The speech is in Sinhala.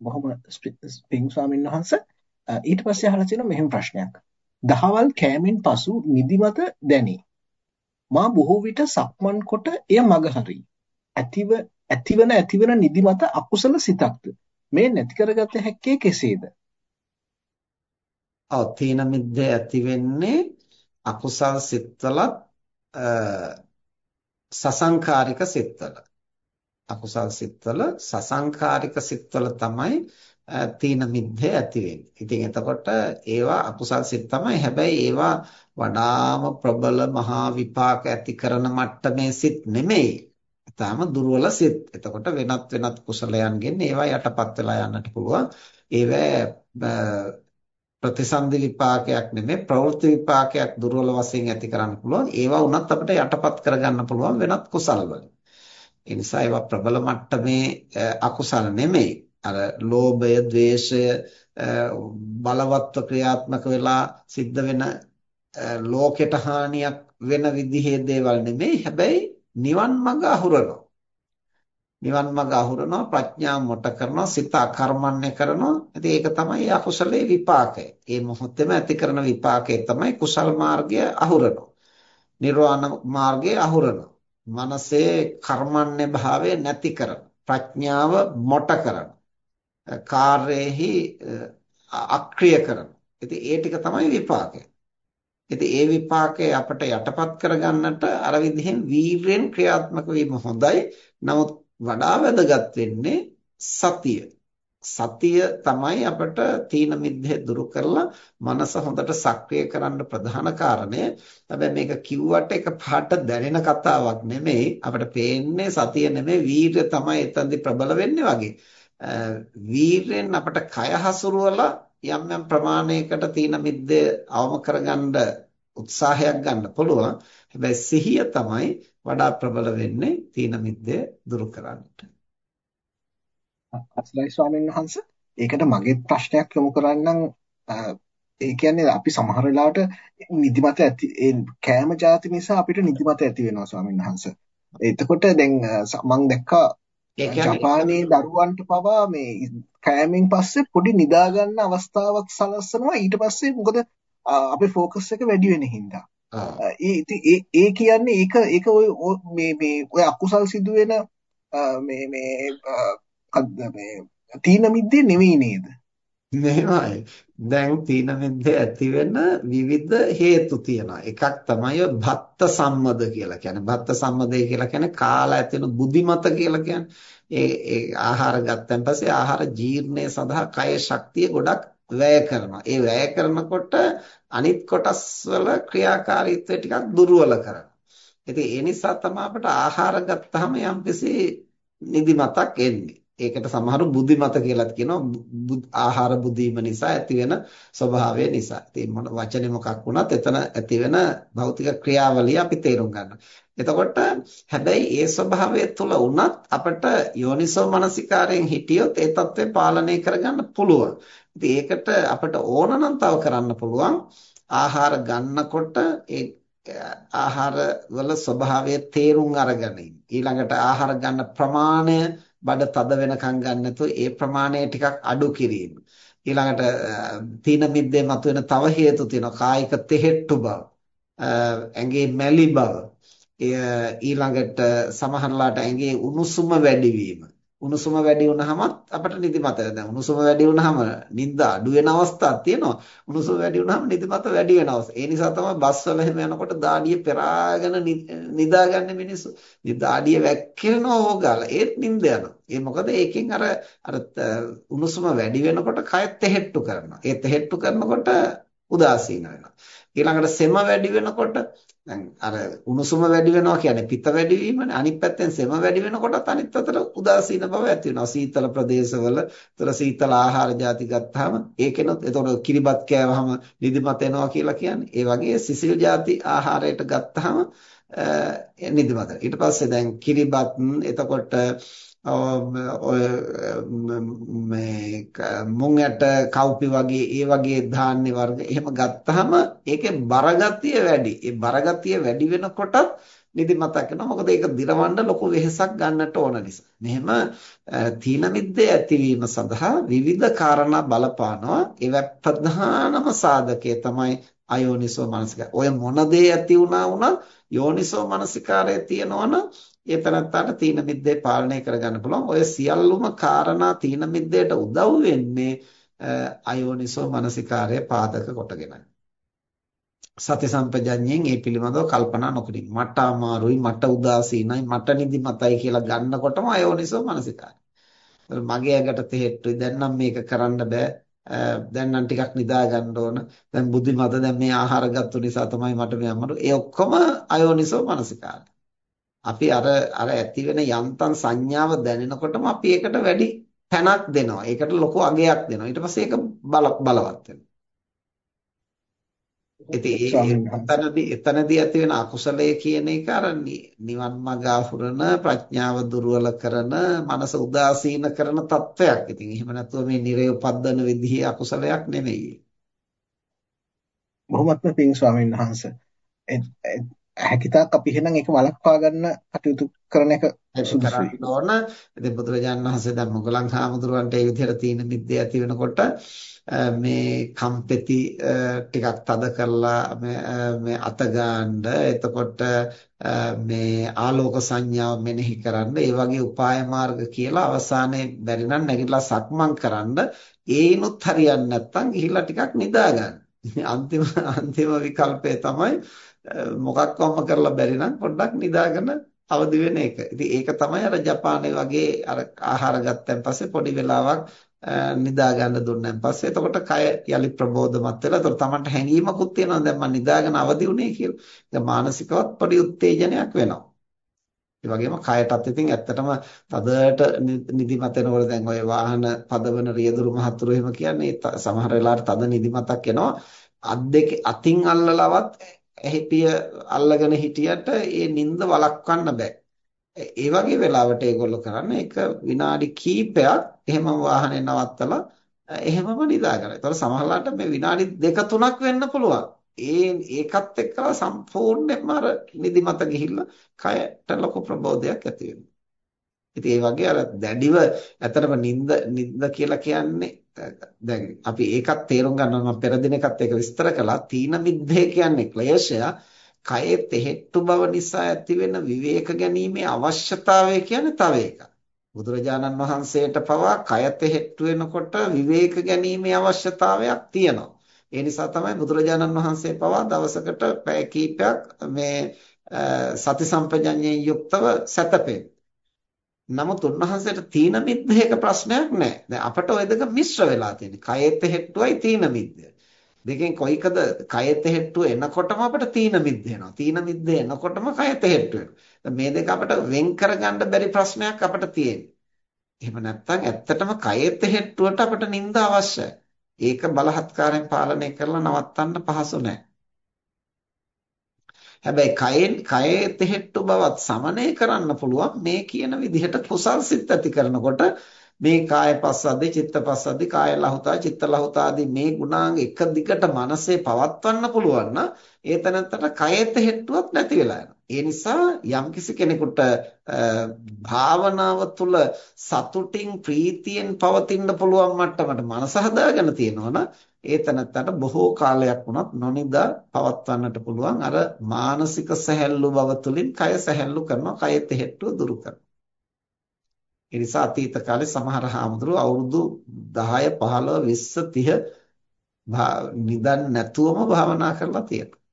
බොහොම පිං ස්වාමීන් වහන්සේ ඊට පස්සේ අහලා තියෙනවා මෙහෙම ප්‍රශ්නයක්. දහවල් කෑමෙන් පසු නිදිමත දැනේ. මා බොහෝ විට සක්මන් කොට එය මගහරි. ඇතිව ඇතිවන ඇතිවන නිදිමත අකුසල සිතක්ද? මේ නැති කරගත හැක්කේ කෙසේද? ඔව් තීන මිද්දේ ඇති වෙන්නේ අකුසල් සිත්වලත් සසංකාරික සිත්වල. අකුසල් සිත්වල සසංකාරික සිත්වල තමයි තීන මිද්දේ ඇති වෙන්නේ. ඉතින් එතකොට ඒවා අකුසල් සිත් තමයි. හැබැයි ඒවා වඩාම ප්‍රබල මහා විපාක ඇති කරන මට්ටමේ සිත් නෙමෙයි. ඊටාම දුර්වල සිත්. එතකොට වෙනත් වෙනත් කුසලයන්ගෙන් ඒවා යටපත් වෙලා යන්නට පුළුවන්. ඒවා ප්‍රතිසන්දි විපාකයක් නෙමෙයි ප්‍රවෘත්ති විපාකයක් දුර්වල වශයෙන් ඇති කරන්න පුළුවන්. ඒවා වුණත් අපිට යටපත් කරගන්න පුළුවන් වෙනත් කුසල වලින්. ඒ නිසා ඒවා ප්‍රබල මට්ටමේ අකුසල නෙමෙයි. අර ලෝභය, ద్వේෂය බලවත්ව ක්‍රියාත්මක වෙලා සිද්ධ වෙන ලෝකෙට හානියක් වෙන විදිහේ දේවල් නෙමෙයි. හැබැයි නිවන් මඟ අහුරනවා. නිවන් මඟ අහුරනවා ප්‍රඥාව මොට කරනවා සිත අකර්මණ්‍ය කරනවා ඉතින් ඒක තමයි අකුසලයේ විපාකය. ඒ මොහොතේම ඇති කරන විපාකය තමයි කුසල් මාර්ගය අහුරනවා. නිර්වාණ මාර්ගය අහුරනවා. මනසේ කර්මන්නේ භාවය නැති කරන ප්‍රඥාව මොට කරන කාර්යෙහි අක්‍රිය කරන. ඉතින් ඒ ටික තමයි විපාකය. ඉතින් ඒ විපාකය අපට යටපත් කරගන්නට අර විදිහෙන් වීරයෙන් ක්‍රියාත්මක වීම හොඳයි. නමුත් වඩා වැදගත් වෙන්නේ සතිය. සතිය තමයි අපට තීන මිද්දේ දුරු කරලා මනස හොඳට සක්‍රිය කරන්න ප්‍රධාන කාරණය. හැබැයි මේක කිව්වට එක පාට දැනෙන කතාවක් නෙමෙයි. අපිට පේන්නේ සතිය නෙමෙයි වීරය තමයි එතනදි ප්‍රබල වෙන්නේ වගේ. වීරයෙන් අපට කය හසුරුවලා යම් යම් ප්‍රමාණයකට තීන මිද්දේ අවම කරගන්න උත්සාහයක් ගන්න පුළුවන්. හැබැයි සිහිය තමයි වඩා ප්‍රබල වෙන්නේ තීන මිද්දේ දුරු කරන්නට. අස්ලයි ස්වාමීන් වහන්සේ ඒකට මගේ ප්‍රශ්නයක් යොමු කරන්නම් ඒ කියන්නේ අපි සමහර වෙලාවට නිදිමත ඇති ඒ කෑම જાති නිසා අපිට නිදිමත ඇති වෙනවා ස්වාමීන් වහන්සේ. එතකොට දැන් මම දැක්කා ජපානයේ දරුවන්ට පවා මේ කෑමෙන් පස්සේ පොඩි නිදා ගන්න අවස්ථාවක් සලස්සනවා ඊට පස්සේ මොකද අපේ ફોකස් එක වැඩි වෙන හින්දා. ඒ ඒ කියන්නේ ඒක ඒක ඔය මේ මේ ඔය අකුසල් සිදුවෙන මේ මේ මේ තීන මිද්දේ නෙවෙයි නේද? නෙවෙයි. දැන් තීන මිද්දේ ඇති වෙන විවිධ හේතු තියෙනවා. එකක් තමයි භත්ත සම්මද කියලා කියන්නේ. භත්ත සම්මදේ කියලා කියන්නේ කාලා ඇති වෙන බුද්ධිමත කියලා කියන්නේ. ඒ ඒ ආහාර ගත්තන් පස්සේ ආහාර ජීර්ණය සඳහා කය ශක්තිය ගොඩක් වැය කරනවා. ඒ වැය කරනකොට අනිත් කොටස් වල ක්‍රියාකාරීත්වය ටිකක් දුර්වල කරනවා. ඉතින් ඒ නිසා තමයි අපට ආහාර ගත්තාම යම්කිසි නිදිමතක් එන්නේ. ඒකට සමහරු බුද්ධිමත කියලාත් කියනවා ආහාර බුදීම නිසා ඇතිවෙන ස්වභාවය නිසා. ඉතින් මොන වචනේ මොකක් වුණත් එතන ඇතිවෙන භෞතික ක්‍රියාවලිය අපි තේරුම් ගන්නවා. එතකොට හැබැයි ඒ ස්වභාවය තුළ වුණත් අපිට යෝනිසෝ මනසිකාරයෙන් හිටියොත් ඒ தත්ත්වය පාලනය කරගන්න පුළුවන්. ඉතින් ඒකට අපිට ඕන නම් තව කරන්න පුළුවන් ආහාර ගන්නකොට ඒ ආහාර වල ස්වභාවය තේරුම් අරගෙන ඊළඟට ආහාර ගන්න ප්‍රමාණය බඩ තද වෙනකන් ගන්න නැතුව ඒ ප්‍රමාණය ටිකක් අඩු කිරීම. ඊළඟට තීන මිද්දේ මතුවෙන තව හේතු තියෙනවා කායික තෙහෙට්ටු බව. ඇඟේ මැලි බව. ඊළඟට සමහරලාට ඇඟේ උණුසුම වැඩි වීම. උණුසුම වැඩි වුනහම අපිට නිදිමත දැන් උණුසුම වැඩි වුනහම නිින්ද අඩු වෙන අවස්ථාවක් තියෙනවා. උණුසුම වැඩි වුනහම නිදිමත වැඩි වෙන අවස්ථා ඒ නිසා තමයි බස් වල එහෙම යනකොට දාඩිය පෙරාගෙන නිදාගන්න මිනිස්සු. මේ දාඩිය වැක්කිරනවා ඕගාලා. ඒත් නිින්ද යනවා. ඒ මොකද ඒකෙන් අර අර උණුසුම වැඩි වෙනකොට කය තෙහෙට්ටු කරනවා. ඒ තෙහෙට්ටු කරනකොට උදාසීන වෙනවා. ඊළඟට සෙම වැඩි වෙනකොට දැන් අර උණුසුම වැඩි වෙනවා කියන්නේ පිත වැඩි වීමනේ. අනිත් පැත්තෙන් සෙම වැඩි වෙනකොටත් අනිත් පැත්තට උදාසීන බව ඇති වෙනවා. සීතල ප්‍රදේශවල, ඒතර සීතල ආහාර ಜಾති ගත්තාම ඒකෙනොත් ඒතර කිරිබත් කෑවහම නිදිමත එනවා කියලා කියන්නේ. ඒ වගේ සිසිල් ಜಾති ආහාරයට ගත්තාම නිදිමත ඊට පස්සේ දැන් කිරිබත් එතකොට ඔය මේ මුං ඇට කව්පි වගේ ඒ වගේ ධාන්‍ය වර්ග එහෙම ගත්තාම ඒකේ බරගතිය වැඩි. ඒ බරගතිය වැඩි වෙනකොටත් නිදිමතක් එනවා. මොකද ඒක දිරවන්න ලොකු වෙහෙසක් ගන්නට ඕන නිසා. මෙහෙම තීන මිද්දේ ඇතිවීම සඳහා විවිධ කාරණා බලපානවා. ඒව ප්‍රධානම සාධකය තමයි අයෝනිසෝ මනසිකාරය. ඔය මොන දේ ඇති වුණා වුණා යෝනිසෝ මනසිකාරය තියෙනවනම් ඒ තනත්තාට තීන මිද්දේ පාලනය කරගන්න පුළුවන්. ඔය සියල්ලුම කාරණා තීන මිද්දේට උදව් වෙන්නේ අයෝනිසෝ මනසිකාරය පාදක කොටගෙනයි. සති සම්පජඤ්ඤයෙන් මේ පිළිබඳව කල්පනා නොකරින් මට අමාරුයි මට උදාසීනයි මට නිදිමතයි කියලා ගන්නකොටම අයෝනිසෝ මනසිකාරය. මගේ ඇඟට තෙහෙට්ටුයි දැන් නම් මේක කරන්න බෑ. දැන් නම් ටිකක් නිදා ගන්න ඕන. දැන් බුද්ධිමත දැන් මේ ආහාර ගත්තු නිසා තමයි මට මේ අමාරු. ඒ ඔක්කොම අයෝනිසෝ මනසිකාරය. අපි අර අර ඇති වෙන යන්තම් සංඥාව දැනෙනකොටම අපි ඒකට වැඩි තැනක් දෙනවා. ඒකට ලොකු අගයක් දෙනවා. ඊට පස්සේ ඒක බලවත් වෙනවා. ඉතින් එතනදී එතනදී ඇති වෙන අකුසලය කියන එක අර නිවන් මඟ අහුරන ප්‍රඥාව දුර්වල කරන මනස උදාසීන කරන තත්වයක්. ඉතින් එහෙම නැතුව මේ නිරය උපද්දන විදිහේ අකුසලයක් නෙමෙයි. බොහොමත්ම පිං ස්වාමීන් වහන්සේ. හැකිතාක් අපි එහෙනම් ඒක වළක්වා ගන්න කටයුතු කරන එක සුදුසුයි. ඕන. ඉතින් බුදුරජාණන් වහන්සේ දැන් මොගලන් හාමුදුරුවන්ට ඒ විදිහට තීන මිද්දේ ඇති වෙනකොට මේ කම්පෙති ටිකක් තද කරලා මේ අත ගන්න එතකොට මේ ආලෝක සංඥාව මෙනෙහි කරන්න ඒ වගේ උපාය මාර්ග කියලා අවසානයේ බැරි නම් නැගිටලා සක්මන් කරන්න ඒනොත් හරියන්නේ නැත්නම් ගිහිල්ලා ටිකක් නිදා ගන්න. අන්තිම අන්තිම විකල්පය තමයි මොකක්වම කරලා බැරි නම් පොඩ්ඩක් නිදාගෙන අවදි වෙන එක. ඉතින් ඒක තමයි අර ජපානයේ වගේ අර ආහාර ගත්තන් පස්සේ පොඩි වෙලාවක් නිදා ගන්න දුන්නාන් පස්සේ එතකොට කය යලි ප්‍රබෝධමත් වෙලා එතකොට Tamanට හැඟීමකුත් තියෙනවා දැන් මම නිදාගෙන අවදි වුණේ කියලා. ඒක මානසිකවත් පොඩි උත්තේජනයක් වෙනවා. ඒ වගේම කයටත් ඉතින් ඇත්තටම තදට නිදිමත එනකොට දැන් ඔය වාහන පදවන රියදුරු මහතුරු එහෙම කියන්නේ සමහර වෙලාවට තද නිදිමතක් එනවා. අත් දෙක අතින් අල්ලලවත් ඇහිපිය අල්ලගෙන හිටියට ඒ නිින්ද වළක්වන්න බෑ. ඒ වගේ වෙලාවට ඒගොල්ලෝ කරන්නේ ඒක විනාඩි කිහිපයක් එහෙම වාහනේ නවත්තලා එහෙමම නිදා ගන්න. ඒතකොට සමහරවිට මේ විනාඩි දෙක තුනක් වෙන්න පුළුවන්. ඒ ඒකත් එක්කලා සම්පූර්ණයෙන්ම අර නිදිමත ගිහිල්ලා කයට ලොකු ප්‍රබෝධයක් ඇති වෙනවා. ඉතින් ඒ වගේ අර දැඩිව ඇත්තටම නිින්ද නිින්ද කියලා කියන්නේ දැන් අපි ඒකත් තේරුම් ගන්නවා මම පෙර දිනකත් ඒක විස්තර කළා තීන මිද්දේ කියන්නේ ක්ලේශය කයේ තෙහෙට්ටු බව නිසා ඇතිවෙන විවේක ගැනීමේ අවශ්‍යතාවය කියන්නේ තව එකක්. බුදුරජාණන් වහන්සේට පවා කය තෙහෙට්ටු වෙනකොට විවේක ගැනීමේ අවශ්‍යතාවයක් තියෙනවා. ඒ නිසා තමයි බුදුරජාණන් වහන්සේ පවා දවසකට පැය කීපයක් මේ සති සම්පජඤ්ඤයෙන් යුක්තව සැතපෙන්නේ. නමුත් උන්වහන්සේට තීන මිද්දේක ප්‍රශ්නයක් නැහැ. දැන් අපට ওই දෙක මිශ්‍ර වෙලා තියෙන්නේ. කයෙත් හෙට්ටුවයි තීන මිද්දේ. දෙකෙන් කොයිකද කයෙත් හෙට්ටුව එනකොටම අපිට තීන මිද්ද එනවා. තීන මිද්ද එනකොටම කයෙත් හෙට්ටු වෙනවා. මේ දෙක අපිට වෙන් කරගන්න බැරි ප්‍රශ්නයක් අපිට තියෙන්නේ. එහෙම නැත්නම් ඇත්තටම කයෙත් හෙට්ටුවට අපිට නිින්ද අවශ්‍යයි. ඒක බලහත්කාරයෙන් පාලනය කරලා නවත්තන්න පහසු නැහැ. හැබැයි කයෙන් කයේ තෙහෙට්ටු බවත් සමනය කරන්න පුළුවන් මේ කියන විදිහට කුසල් සිත් ඇති කරනකොට මේ කාය පස්සද්දි චිත්ත පස්සද්දි කාය ලහුතා චිත්ත ලහුතා ආදී මේ ගුණාංග එක දිගට මනසේ පවත්වන්න පුළුවන් නම් ඒ තැනත්තට කයෙත් හෙට්ටුවක් නැති වෙලා යනවා. ඒ නිසා යම්කිසි කෙනෙකුට භාවනාව තුළ සතුටින් ප්‍රීතියෙන් පවතින්න පුළුවන් මට්ටමට මනස හදාගෙන තියෙනවනම් ඒ තැනත්තට බොහෝ කාලයක් වුණත් නොනිදා පවත්වන්නට පුළුවන් අර මානසික සැහැල්ලු බව තුළින් කය සැහැල්ලු කරනවා කයෙත් හෙට්ටුව දුරු කරනවා. ඒ නිසා අතීත කාලේ සමහර හාමුදුරුවෝ අවුරුදු 10 15 20 30 නිදන් නැතුවම භාවනා කරලා තියෙනවා.